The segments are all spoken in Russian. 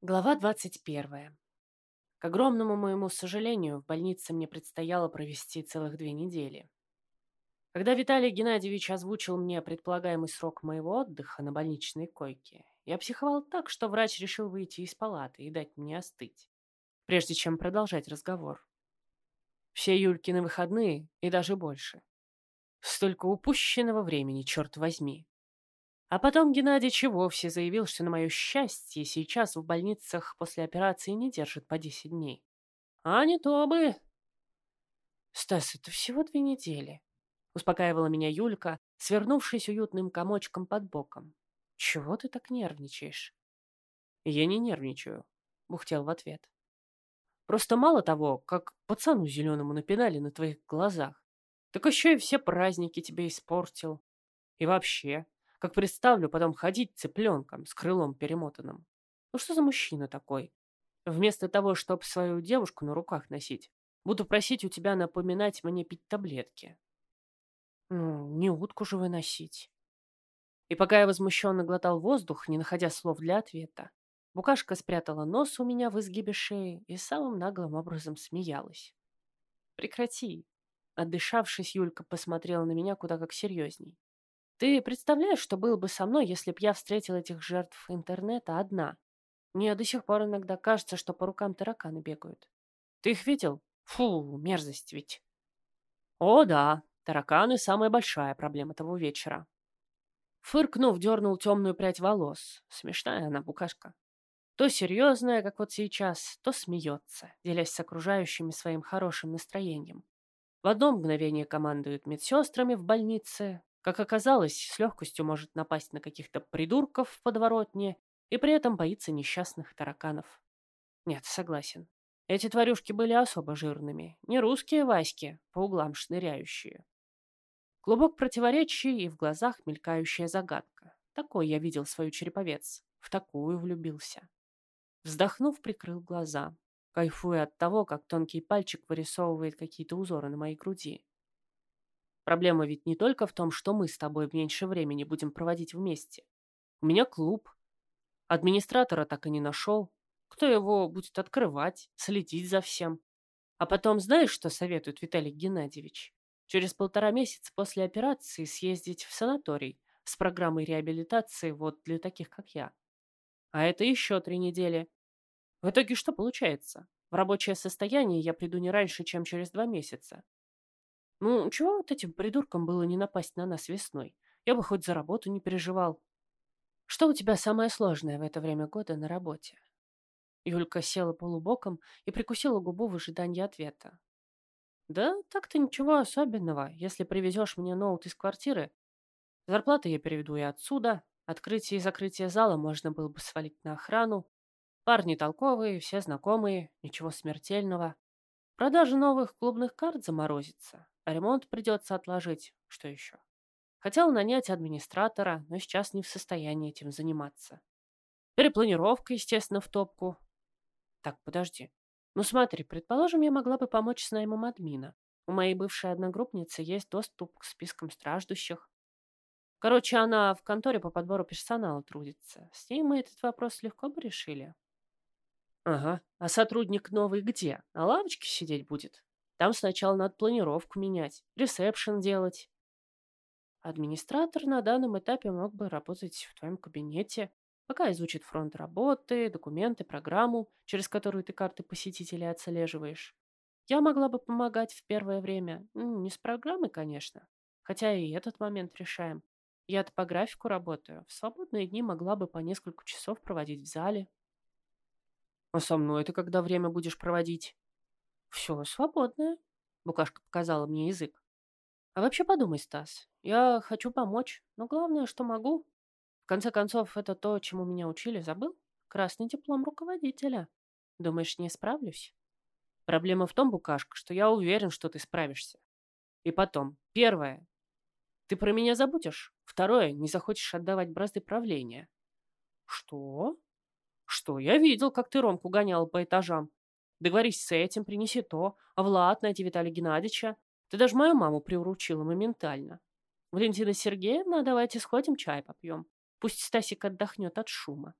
Глава 21. К огромному моему сожалению, в больнице мне предстояло провести целых две недели. Когда Виталий Геннадьевич озвучил мне предполагаемый срок моего отдыха на больничной койке, я психовал так, что врач решил выйти из палаты и дать мне остыть, прежде чем продолжать разговор. Все Юлькины выходные и даже больше. Столько упущенного времени, черт возьми. А потом Геннадьевич и вовсе заявил, что на мое счастье сейчас в больницах после операции не держат по 10 дней. А не то бы... Стас, это всего две недели. Успокаивала меня Юлька, свернувшись уютным комочком под боком. Чего ты так нервничаешь? Я не нервничаю, бухтел в ответ. Просто мало того, как пацану зеленому напинали на твоих глазах, так еще и все праздники тебе испортил. И вообще, как представлю потом ходить цыпленком с крылом перемотанным. Ну что за мужчина такой? Вместо того, чтобы свою девушку на руках носить, буду просить у тебя напоминать мне пить таблетки. Ну, не утку же выносить. И пока я возмущенно глотал воздух, не находя слов для ответа, Букашка спрятала нос у меня в изгибе шеи и самым наглым образом смеялась. «Прекрати!» Отдышавшись, Юлька посмотрела на меня куда как серьезней. Ты представляешь, что было бы со мной, если б я встретила этих жертв интернета одна? Мне до сих пор иногда кажется, что по рукам тараканы бегают. Ты их видел? Фу, мерзость ведь. О, да, тараканы – самая большая проблема того вечера. Фыркнув, дернул темную прядь волос. Смешная она, букашка. То серьезная, как вот сейчас, то смеется, делясь с окружающими своим хорошим настроением. В одно мгновение командует медсестрами в больнице, как оказалось, с легкостью может напасть на каких-то придурков в подворотне и при этом боится несчастных тараканов. Нет, согласен. Эти тварюшки были особо жирными. Не русские Васьки, по углам шныряющие. Клубок противоречий и в глазах мелькающая загадка. Такой я видел свою череповец. В такую влюбился. Вздохнув, прикрыл глаза, кайфуя от того, как тонкий пальчик вырисовывает какие-то узоры на моей груди. Проблема ведь не только в том, что мы с тобой меньше времени будем проводить вместе. У меня клуб. Администратора так и не нашел. Кто его будет открывать, следить за всем? А потом знаешь, что советует Виталий Геннадьевич? Через полтора месяца после операции съездить в санаторий с программой реабилитации вот для таких, как я. А это еще три недели. В итоге что получается? В рабочее состояние я приду не раньше, чем через два месяца. Ну, чего вот этим придуркам было не напасть на нас весной? Я бы хоть за работу не переживал. Что у тебя самое сложное в это время года на работе? Юлька села полубоком и прикусила губу в ожидании ответа. Да так-то ничего особенного. Если привезешь мне ноут из квартиры, зарплату я переведу и отсюда. Открытие и закрытие зала можно было бы свалить на охрану. Парни толковые, все знакомые, ничего смертельного. Продажа новых клубных карт заморозится. Ремонт придется отложить. Что еще? Хотел нанять администратора, но сейчас не в состоянии этим заниматься. Перепланировка, естественно, в топку. Так, подожди. Ну смотри, предположим, я могла бы помочь с наймом админа. У моей бывшей одногруппницы есть доступ к спискам страждущих. Короче, она в конторе по подбору персонала трудится. С ней мы этот вопрос легко бы решили. Ага. А сотрудник новый где? На лавочке сидеть будет? Там сначала надо планировку менять, ресепшн делать. Администратор на данном этапе мог бы работать в твоем кабинете, пока изучит фронт работы, документы, программу, через которую ты карты посетителей отслеживаешь. Я могла бы помогать в первое время. Не с программой, конечно. Хотя и этот момент решаем. Я-то по графику работаю. В свободные дни могла бы по несколько часов проводить в зале. А со мной ты когда время будешь проводить? Все свободное, Букашка показала мне язык. А вообще подумай, Стас, я хочу помочь, но главное, что могу. В конце концов, это то, чему меня учили, забыл? Красный диплом руководителя. Думаешь, не справлюсь? Проблема в том, Букашка, что я уверен, что ты справишься. И потом, первое, ты про меня забудешь. Второе, не захочешь отдавать бразды правления. Что? Что? Я видел, как ты Ромку гонял по этажам. Договорись с этим, принеси то. А Влад, найти Виталия Геннадьевича. Ты даже мою маму приуручила моментально. Валентина Сергеевна, давайте сходим чай попьем. Пусть Стасик отдохнет от шума.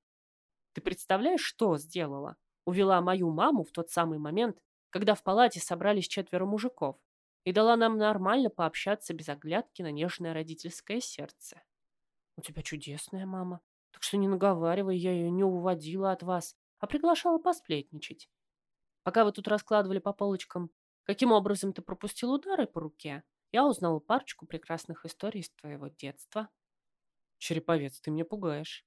Ты представляешь, что сделала? Увела мою маму в тот самый момент, когда в палате собрались четверо мужиков, и дала нам нормально пообщаться без оглядки на нежное родительское сердце. У тебя чудесная мама, так что не наговаривай, я ее не уводила от вас, а приглашала посплетничать. Пока вы тут раскладывали по полочкам, каким образом ты пропустил удары по руке, я узнала парочку прекрасных историй из твоего детства. Череповец, ты меня пугаешь.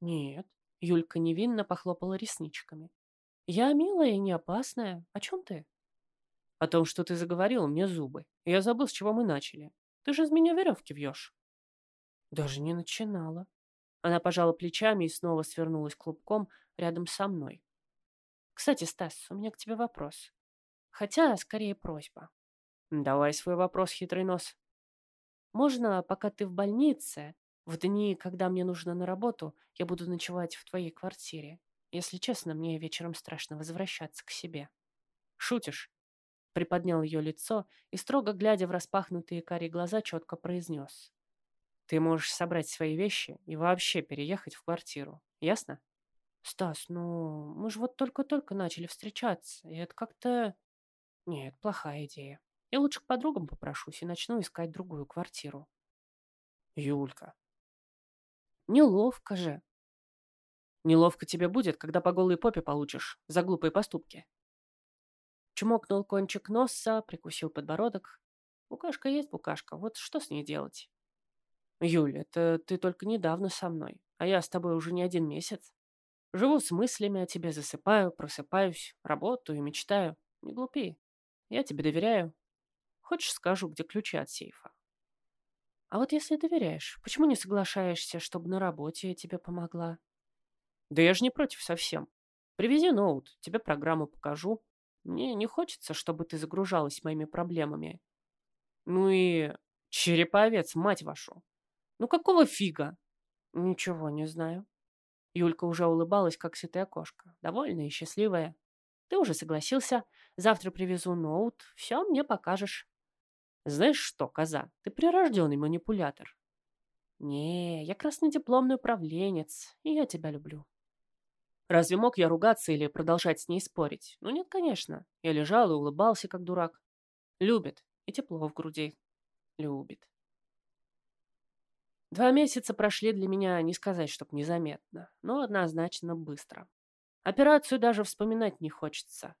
Нет, Юлька невинно похлопала ресничками. Я милая и не опасная. О чем ты? О том, что ты заговорил мне зубы. Я забыл, с чего мы начали. Ты же из меня веревки вьешь. Даже не начинала. Она пожала плечами и снова свернулась клубком рядом со мной. Кстати, Стас, у меня к тебе вопрос. Хотя, скорее, просьба. Давай свой вопрос, хитрый нос. Можно, пока ты в больнице, в дни, когда мне нужно на работу, я буду ночевать в твоей квартире. Если честно, мне вечером страшно возвращаться к себе. Шутишь? Приподнял ее лицо и, строго глядя в распахнутые карие глаза, четко произнес. Ты можешь собрать свои вещи и вообще переехать в квартиру. Ясно? Стас, ну, мы же вот только-только начали встречаться, и это как-то... Нет, плохая идея. Я лучше к подругам попрошусь и начну искать другую квартиру. Юлька. Неловко же. Неловко тебе будет, когда по голой попе получишь за глупые поступки. Чмокнул кончик носа, прикусил подбородок. Букашка есть букашка, вот что с ней делать? Юля, это ты только недавно со мной, а я с тобой уже не один месяц. Живу с мыслями о тебе, засыпаю, просыпаюсь, работаю мечтаю. Не глупи. Я тебе доверяю. Хочешь, скажу, где ключи от сейфа? А вот если доверяешь, почему не соглашаешься, чтобы на работе я тебе помогла? Да я же не против совсем. Привези ноут, тебе программу покажу. Мне не хочется, чтобы ты загружалась моими проблемами. Ну и череповец, мать вашу. Ну какого фига? Ничего не знаю. Юлька уже улыбалась, как сытая кошка, довольная и счастливая. Ты уже согласился. Завтра привезу ноут. Все мне покажешь. Знаешь что, коза, ты прирожденный манипулятор. Не, я краснодипломный управленец, и я тебя люблю. Разве мог я ругаться или продолжать с ней спорить? Ну нет, конечно. Я лежал и улыбался, как дурак. Любит. И тепло в груди. Любит. Два месяца прошли для меня, не сказать, чтоб незаметно, но однозначно быстро. Операцию даже вспоминать не хочется.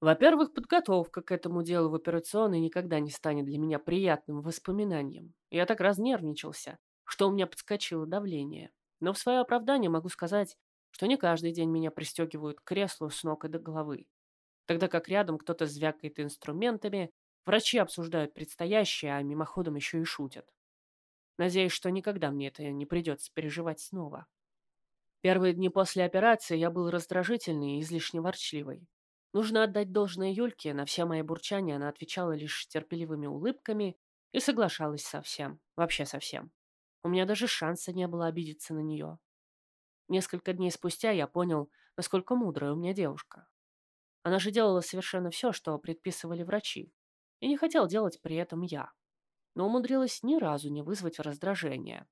Во-первых, подготовка к этому делу в операционной никогда не станет для меня приятным воспоминанием. Я так разнервничался, что у меня подскочило давление. Но в свое оправдание могу сказать, что не каждый день меня пристегивают к креслу с ног и до головы. Тогда как рядом кто-то звякает инструментами, врачи обсуждают предстоящее, а мимоходом еще и шутят. Надеюсь, что никогда мне это не придется переживать снова. Первые дни после операции я был раздражительный и излишне ворчливый. Нужно отдать должное Юльке, на все мои бурчания она отвечала лишь терпеливыми улыбками и соглашалась со всем, вообще со всем. У меня даже шанса не было обидеться на нее. Несколько дней спустя я понял, насколько мудрая у меня девушка. Она же делала совершенно все, что предписывали врачи, и не хотел делать при этом я но умудрилась ни разу не вызвать раздражения.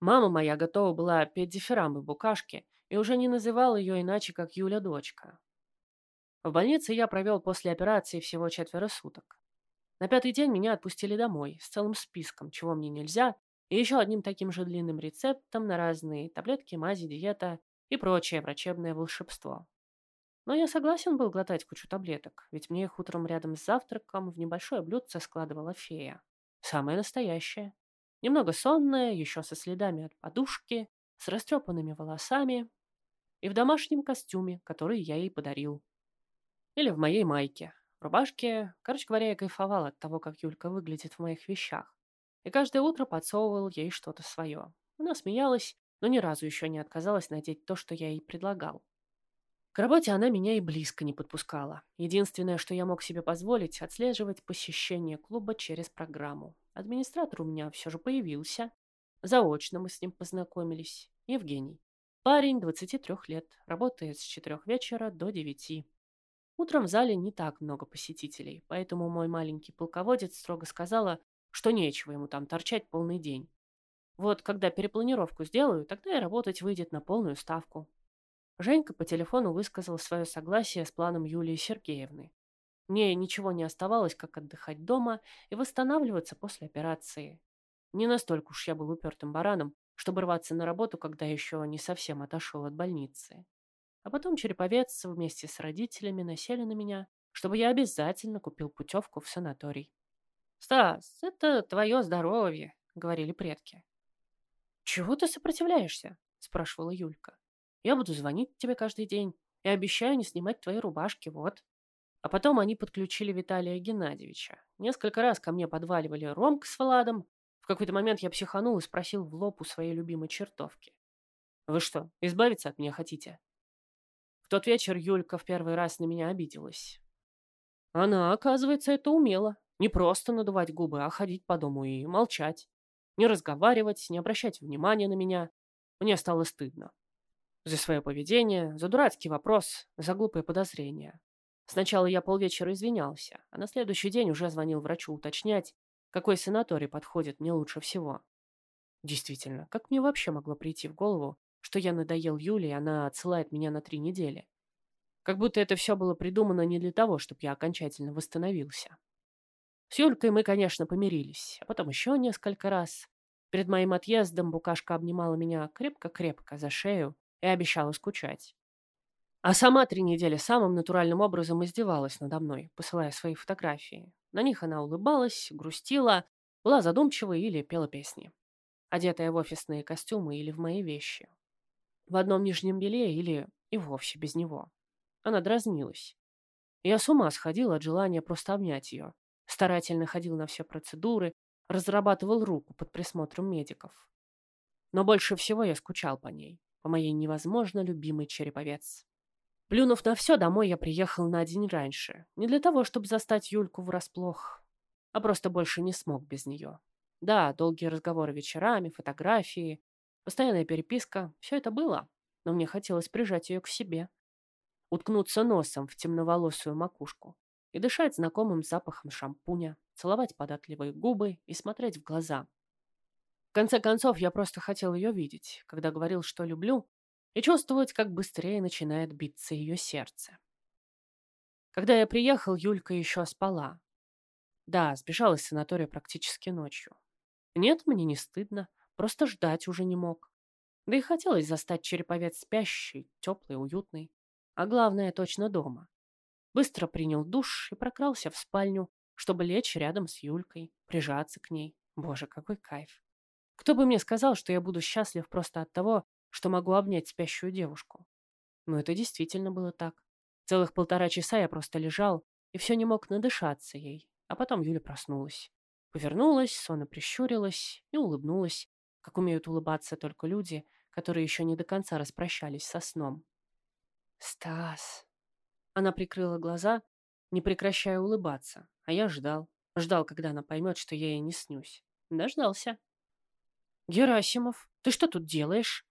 Мама моя готова была петь дифирамбы букашки и уже не называла ее иначе, как Юля-дочка. В больнице я провел после операции всего четверо суток. На пятый день меня отпустили домой с целым списком, чего мне нельзя, и еще одним таким же длинным рецептом на разные таблетки, мази, диета и прочее врачебное волшебство. Но я согласен был глотать кучу таблеток, ведь мне их утром рядом с завтраком в небольшое блюдце складывала фея. Самое настоящее. Немного сонная, еще со следами от подушки, с растрепанными волосами и в домашнем костюме, который я ей подарил. Или в моей майке. Рубашке, короче говоря, я кайфовал от того, как Юлька выглядит в моих вещах. И каждое утро подсовывал ей что-то свое. Она смеялась, но ни разу еще не отказалась надеть то, что я ей предлагал. К работе она меня и близко не подпускала. Единственное, что я мог себе позволить, отслеживать посещение клуба через программу. Администратор у меня все же появился. Заочно мы с ним познакомились. Евгений. Парень, 23 лет, работает с 4 вечера до 9. Утром в зале не так много посетителей, поэтому мой маленький полководец строго сказала, что нечего ему там торчать полный день. Вот когда перепланировку сделаю, тогда и работать выйдет на полную ставку. Женька по телефону высказал свое согласие с планом Юлии Сергеевны. Мне ничего не оставалось, как отдыхать дома и восстанавливаться после операции. Не настолько уж я был упертым бараном, чтобы рваться на работу, когда еще не совсем отошел от больницы. А потом Череповец вместе с родителями насели на меня, чтобы я обязательно купил путевку в санаторий. «Стас, это твое здоровье», — говорили предки. «Чего ты сопротивляешься?» — спрашивала Юлька. «Я буду звонить тебе каждый день и обещаю не снимать твои рубашки, вот». А потом они подключили Виталия Геннадьевича. Несколько раз ко мне подваливали Ромка с Владом. В какой-то момент я психанул и спросил в лоб у своей любимой чертовки. «Вы что, избавиться от меня хотите?» В тот вечер Юлька в первый раз на меня обиделась. Она, оказывается, это умела. Не просто надувать губы, а ходить по дому и молчать. Не разговаривать, не обращать внимания на меня. Мне стало стыдно. За свое поведение, за дурацкий вопрос, за глупые подозрения. Сначала я полвечера извинялся, а на следующий день уже звонил врачу уточнять, какой санаторий подходит мне лучше всего. Действительно, как мне вообще могло прийти в голову, что я надоел Юле, и она отсылает меня на три недели? Как будто это все было придумано не для того, чтобы я окончательно восстановился. С Юлькой мы, конечно, помирились, а потом еще несколько раз. Перед моим отъездом Букашка обнимала меня крепко-крепко за шею и обещала скучать. А сама три недели самым натуральным образом издевалась надо мной, посылая свои фотографии. На них она улыбалась, грустила, была задумчива или пела песни. Одетая в офисные костюмы или в мои вещи. В одном нижнем белье или и вовсе без него. Она дразнилась. Я с ума сходил от желания просто обнять ее. Старательно ходил на все процедуры, разрабатывал руку под присмотром медиков. Но больше всего я скучал по ней, по моей невозможно любимой череповец. Плюнув на все, домой я приехал на день раньше. Не для того, чтобы застать Юльку врасплох, а просто больше не смог без нее. Да, долгие разговоры вечерами, фотографии, постоянная переписка — все это было, но мне хотелось прижать ее к себе. Уткнуться носом в темноволосую макушку и дышать знакомым запахом шампуня, целовать податливые губы и смотреть в глаза. В конце концов, я просто хотел ее видеть, когда говорил, что люблю, и чувствовать, как быстрее начинает биться ее сердце. Когда я приехал, Юлька еще спала. Да, сбежала из санатория практически ночью. Нет, мне не стыдно, просто ждать уже не мог. Да и хотелось застать череповец спящий, теплый, уютный. А главное, точно дома. Быстро принял душ и прокрался в спальню, чтобы лечь рядом с Юлькой, прижаться к ней. Боже, какой кайф. Кто бы мне сказал, что я буду счастлив просто от того, что могу обнять спящую девушку. Но это действительно было так. Целых полтора часа я просто лежал и все не мог надышаться ей, а потом Юля проснулась. Повернулась, сонно прищурилась и улыбнулась, как умеют улыбаться только люди, которые еще не до конца распрощались со сном. «Стас!» Она прикрыла глаза, не прекращая улыбаться, а я ждал. Ждал, когда она поймет, что я ей не снюсь. Дождался. «Герасимов, ты что тут делаешь?»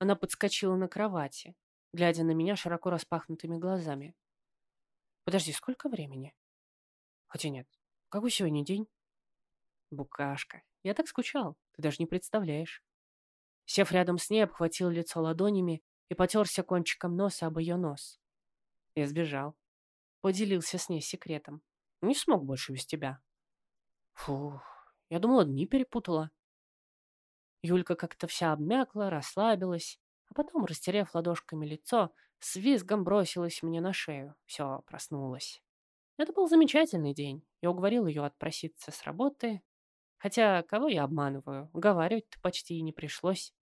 Она подскочила на кровати, глядя на меня широко распахнутыми глазами. Подожди, сколько времени? Хотя нет, какой сегодня день? Букашка, я так скучал, ты даже не представляешь. Сев рядом с ней, обхватил лицо ладонями и потерся кончиком носа об ее нос. Я сбежал. Поделился с ней секретом. Не смог больше без тебя. Фух, я думала, дни перепутала. Юлька как-то вся обмякла, расслабилась, а потом, растеряв ладошками лицо, с визгом бросилась мне на шею. Все, проснулась. Это был замечательный день. Я уговорил ее отпроситься с работы. Хотя, кого я обманываю, уговаривать-то почти и не пришлось.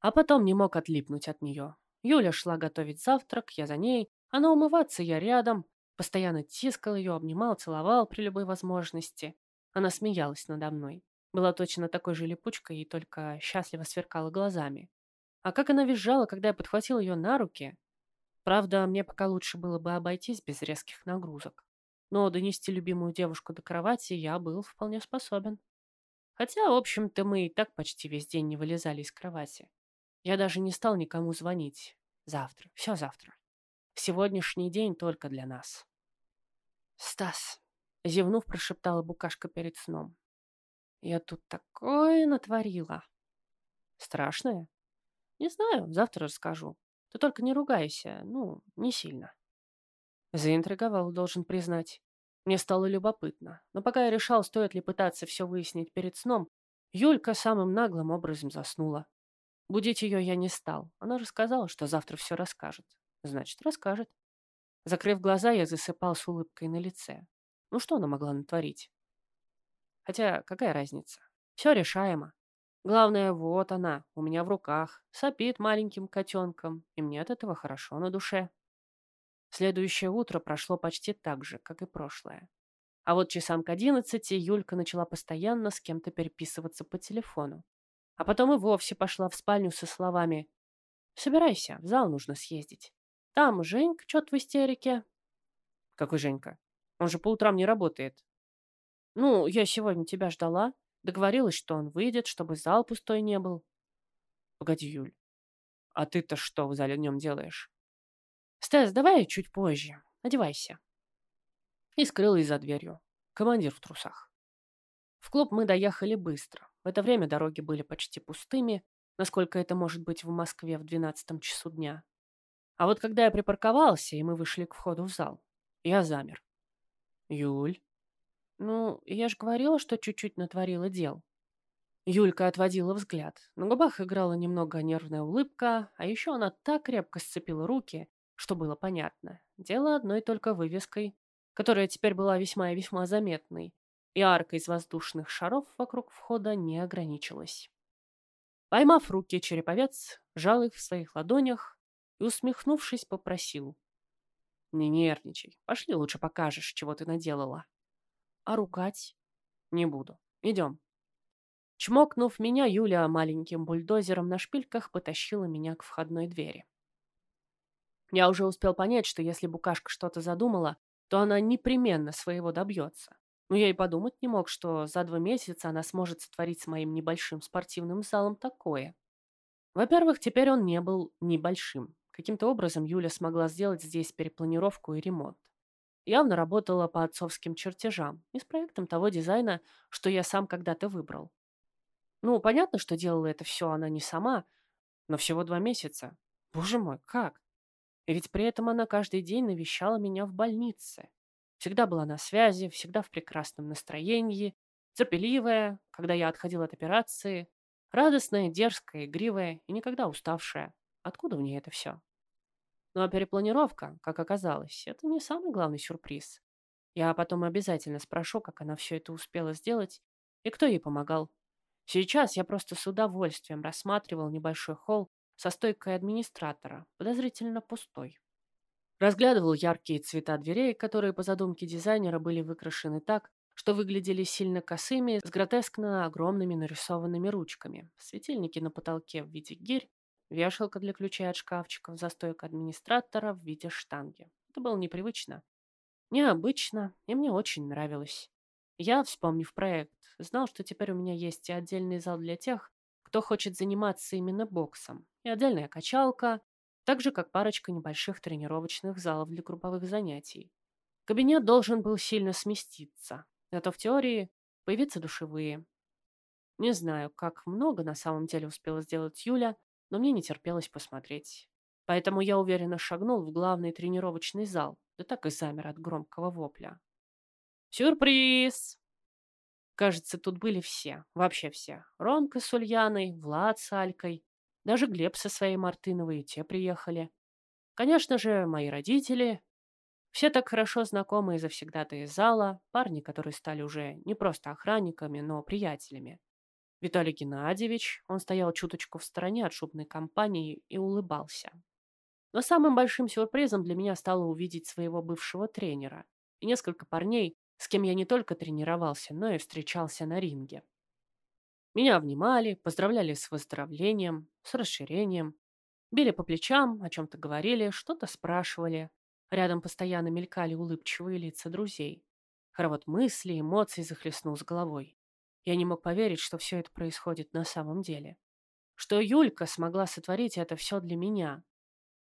А потом не мог отлипнуть от нее. Юля шла готовить завтрак, я за ней, она умываться, я рядом. Постоянно тискал ее, обнимал, целовал при любой возможности. Она смеялась надо мной. Была точно такой же липучкой и только счастливо сверкала глазами. А как она визжала, когда я подхватил ее на руки. Правда, мне пока лучше было бы обойтись без резких нагрузок. Но донести любимую девушку до кровати я был вполне способен. Хотя, в общем-то, мы и так почти весь день не вылезали из кровати. Я даже не стал никому звонить. Завтра, все завтра. Сегодняшний день только для нас. «Стас», — зевнув, прошептала Букашка перед сном. Я тут такое натворила. Страшное? Не знаю, завтра расскажу. Ты только не ругайся, ну, не сильно. Заинтриговал, должен признать. Мне стало любопытно, но пока я решал, стоит ли пытаться все выяснить перед сном, Юлька самым наглым образом заснула. Будить ее я не стал. Она же сказала, что завтра все расскажет. Значит, расскажет. Закрыв глаза, я засыпал с улыбкой на лице. Ну что она могла натворить? Хотя, какая разница? Все решаемо. Главное, вот она, у меня в руках, сопит маленьким котенком, и мне от этого хорошо на душе. Следующее утро прошло почти так же, как и прошлое. А вот часам к одиннадцати Юлька начала постоянно с кем-то переписываться по телефону. А потом и вовсе пошла в спальню со словами «Собирайся, в зал нужно съездить. Там Женька что-то в истерике». «Какой Женька? Он же по утрам не работает». «Ну, я сегодня тебя ждала. Договорилась, что он выйдет, чтобы зал пустой не был». «Погоди, Юль, а ты-то что в зале днем делаешь?» «Стас, давай чуть позже. Одевайся». И скрылась за дверью. Командир в трусах. В клуб мы доехали быстро. В это время дороги были почти пустыми, насколько это может быть в Москве в двенадцатом часу дня. А вот когда я припарковался, и мы вышли к входу в зал, я замер. «Юль?» «Ну, я же говорила, что чуть-чуть натворила дел». Юлька отводила взгляд. На губах играла немного нервная улыбка, а еще она так крепко сцепила руки, что было понятно. Дело одной только вывеской, которая теперь была весьма и весьма заметной, и арка из воздушных шаров вокруг входа не ограничилась. Поймав руки, череповец жал их в своих ладонях и, усмехнувшись, попросил. «Не нервничай. Пошли, лучше покажешь, чего ты наделала». «А ругать?» «Не буду. Идем». Чмокнув меня, Юля маленьким бульдозером на шпильках потащила меня к входной двери. Я уже успел понять, что если Букашка что-то задумала, то она непременно своего добьется. Но я и подумать не мог, что за два месяца она сможет сотворить с моим небольшим спортивным залом такое. Во-первых, теперь он не был небольшим. Каким-то образом Юля смогла сделать здесь перепланировку и ремонт. Явно работала по отцовским чертежам и с проектом того дизайна, что я сам когда-то выбрал. Ну, понятно, что делала это все она не сама, но всего два месяца. Боже мой, как? И ведь при этом она каждый день навещала меня в больнице. Всегда была на связи, всегда в прекрасном настроении, терпеливая, когда я отходил от операции, радостная, дерзкая, игривая и никогда уставшая. Откуда в ней это все? Ну а перепланировка, как оказалось, это не самый главный сюрприз. Я потом обязательно спрошу, как она все это успела сделать и кто ей помогал. Сейчас я просто с удовольствием рассматривал небольшой холл со стойкой администратора, подозрительно пустой. Разглядывал яркие цвета дверей, которые по задумке дизайнера были выкрашены так, что выглядели сильно косыми, с гротескно огромными нарисованными ручками, светильники на потолке в виде гирь, вешалка для ключей от шкафчиков за стойкой администратора в виде штанги. Это было непривычно. Необычно, и мне очень нравилось. Я, вспомнив проект, знал, что теперь у меня есть и отдельный зал для тех, кто хочет заниматься именно боксом, и отдельная качалка, так же, как парочка небольших тренировочных залов для групповых занятий. Кабинет должен был сильно сместиться, зато в теории появиться душевые. Не знаю, как много на самом деле успела сделать Юля, но мне не терпелось посмотреть. Поэтому я уверенно шагнул в главный тренировочный зал, да так и замер от громкого вопля. «Сюрприз!» Кажется, тут были все, вообще все. Ромка с Ульяной, Влад с Алькой, даже Глеб со своей Мартыновой, и те приехали. Конечно же, мои родители. Все так хорошо знакомые завсегда-то из зала, парни, которые стали уже не просто охранниками, но приятелями. Виталий Геннадьевич, он стоял чуточку в стороне от шубной компании и улыбался. Но самым большим сюрпризом для меня стало увидеть своего бывшего тренера и несколько парней, с кем я не только тренировался, но и встречался на ринге. Меня обнимали, поздравляли с выздоровлением, с расширением, били по плечам, о чем-то говорили, что-то спрашивали. Рядом постоянно мелькали улыбчивые лица друзей. Хоровод мыслей, эмоций захлестнул с головой. Я не мог поверить, что все это происходит на самом деле. Что Юлька смогла сотворить это все для меня.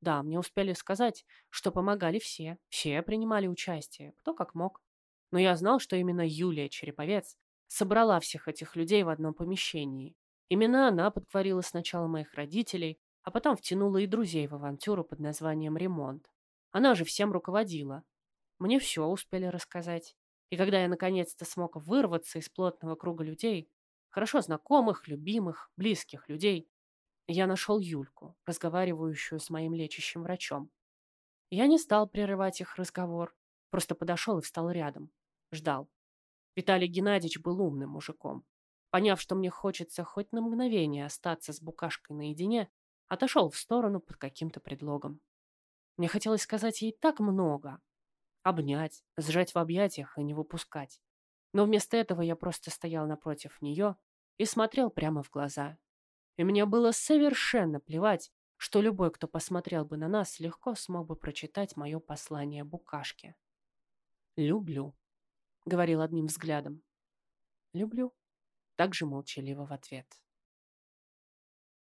Да, мне успели сказать, что помогали все, все принимали участие, кто как мог. Но я знал, что именно Юлия Череповец собрала всех этих людей в одном помещении. Именно она подговорила сначала моих родителей, а потом втянула и друзей в авантюру под названием «Ремонт». Она же всем руководила. Мне все успели рассказать. И когда я наконец-то смог вырваться из плотного круга людей, хорошо знакомых, любимых, близких людей, я нашел Юльку, разговаривающую с моим лечащим врачом. Я не стал прерывать их разговор, просто подошел и встал рядом. Ждал. Виталий Геннадьевич был умным мужиком. Поняв, что мне хочется хоть на мгновение остаться с букашкой наедине, отошел в сторону под каким-то предлогом. Мне хотелось сказать ей так много. Обнять, сжать в объятиях и не выпускать. Но вместо этого я просто стоял напротив нее и смотрел прямо в глаза. И мне было совершенно плевать, что любой, кто посмотрел бы на нас, легко смог бы прочитать мое послание букашке. «Люблю», — говорил одним взглядом. «Люблю», — также молчаливо в ответ.